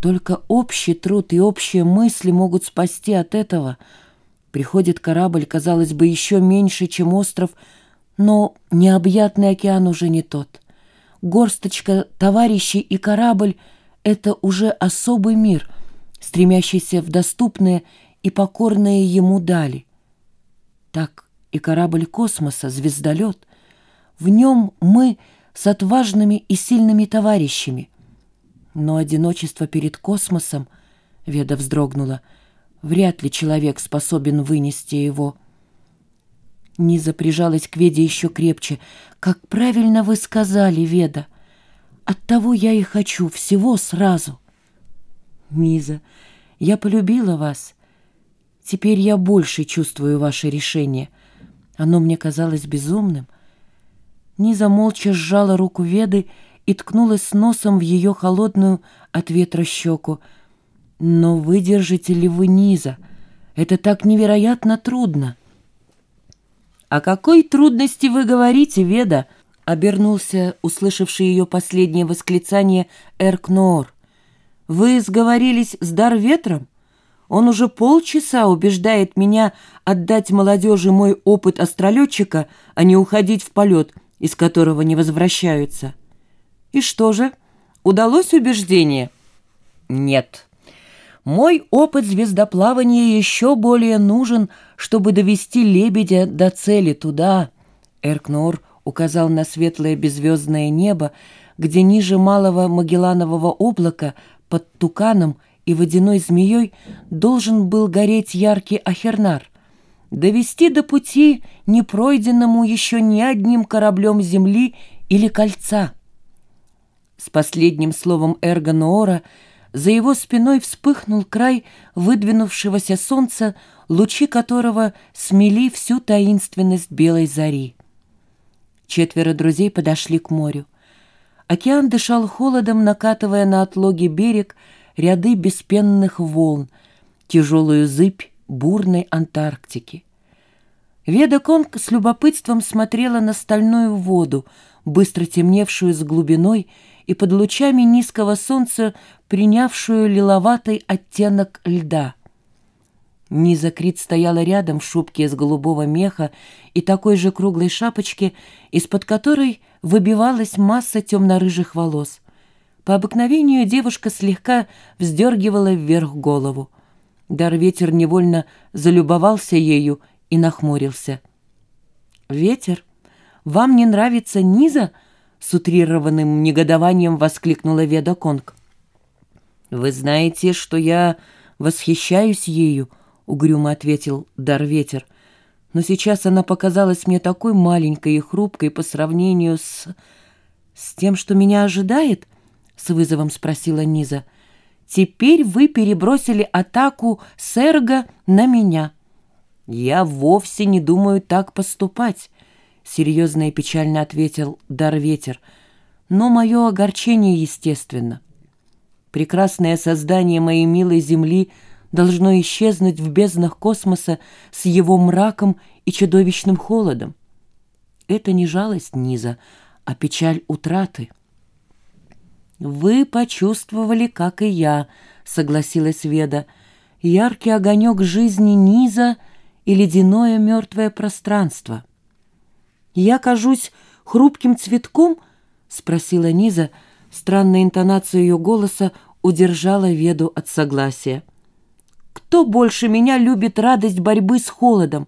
Только общий труд и общие мысли могут спасти от этого. Приходит корабль, казалось бы, еще меньше, чем остров, но необъятный океан уже не тот. Горсточка товарищей и корабль — это уже особый мир, стремящийся в доступные и покорные ему дали. Так и корабль космоса, звездолет. В нем мы с отважными и сильными товарищами — но одиночество перед космосом, Веда вздрогнула, вряд ли человек способен вынести его. Низа прижалась к Веде еще крепче. «Как правильно вы сказали, Веда! Оттого я и хочу всего сразу!» «Низа, я полюбила вас. Теперь я больше чувствую ваше решение. Оно мне казалось безумным». Низа молча сжала руку Веды и ткнулась носом в ее холодную от ветра щеку. «Но выдержите ли вы низа? Это так невероятно трудно!» «О какой трудности вы говорите, Веда?» — обернулся, услышавший ее последнее восклицание, Эркноор. «Вы сговорились с Дарветром? Он уже полчаса убеждает меня отдать молодежи мой опыт астролетчика, а не уходить в полет, из которого не возвращаются». И что же, удалось убеждение? Нет. Мой опыт звездоплавания еще более нужен, чтобы довести лебедя до цели туда. Эркнор указал на светлое беззвездное небо, где ниже малого Магелланового облака под туканом и водяной змеей должен был гореть яркий ахернар. Довести до пути, не пройденному еще ни одним кораблем Земли или кольца — с последним словом Эрго Ноора за его спиной вспыхнул край выдвинувшегося солнца, лучи которого смели всю таинственность белой зари. Четверо друзей подошли к морю. Океан дышал холодом, накатывая на отлоги берег ряды беспенных волн, тяжелую зыбь бурной Антарктики. Веда Конг с любопытством смотрела на стальную воду, быстро темневшую с глубиной и под лучами низкого солнца принявшую лиловатый оттенок льда. Низа Крит стояла рядом в шубке из голубого меха и такой же круглой шапочке, из-под которой выбивалась масса темно-рыжих волос. По обыкновению девушка слегка вздергивала вверх голову. Дар-ветер невольно залюбовался ею и нахмурился. «Ветер, вам не нравится Низа?» С утрированным негодованием воскликнула Веда Конг. «Вы знаете, что я восхищаюсь ею», — угрюмо ответил Дарветер. «Но сейчас она показалась мне такой маленькой и хрупкой по сравнению с... с тем, что меня ожидает?» — с вызовом спросила Низа. «Теперь вы перебросили атаку Серга на меня». «Я вовсе не думаю так поступать серьезно и печально ответил Дарветер. Но мое огорчение естественно. Прекрасное создание моей милой земли должно исчезнуть в безднах космоса с его мраком и чудовищным холодом. Это не жалость низа, а печаль утраты. «Вы почувствовали, как и я», — согласилась Веда, — «яркий огонек жизни низа и ледяное мертвое пространство». «Я кажусь хрупким цветком?» — спросила Низа. Странная интонация ее голоса удержала Веду от согласия. «Кто больше меня любит радость борьбы с холодом?